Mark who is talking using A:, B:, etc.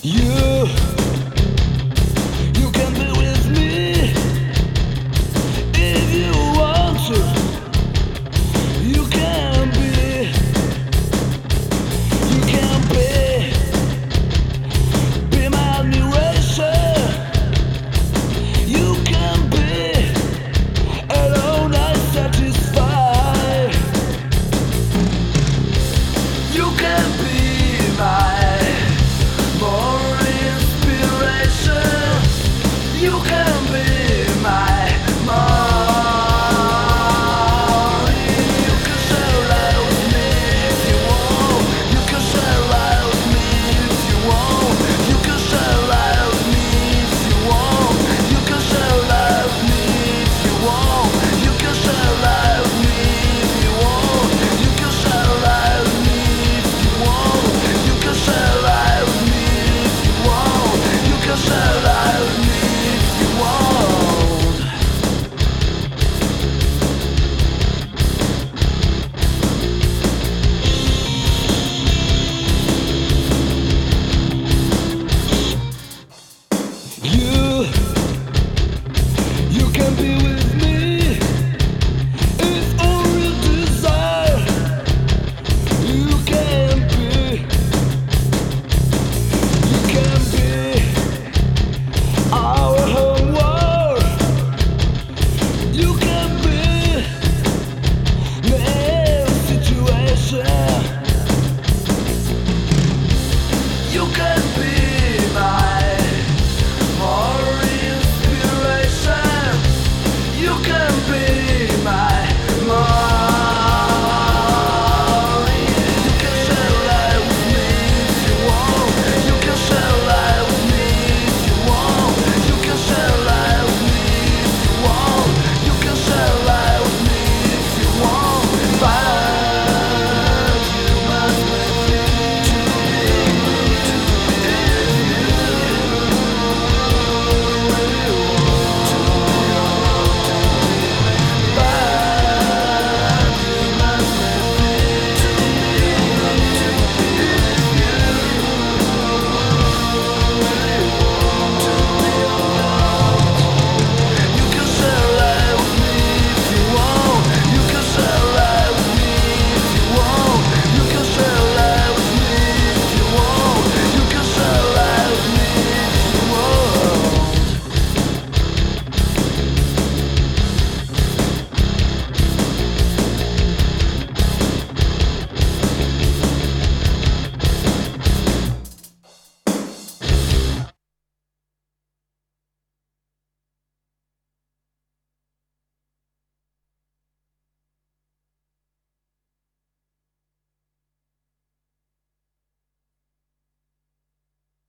A: You You could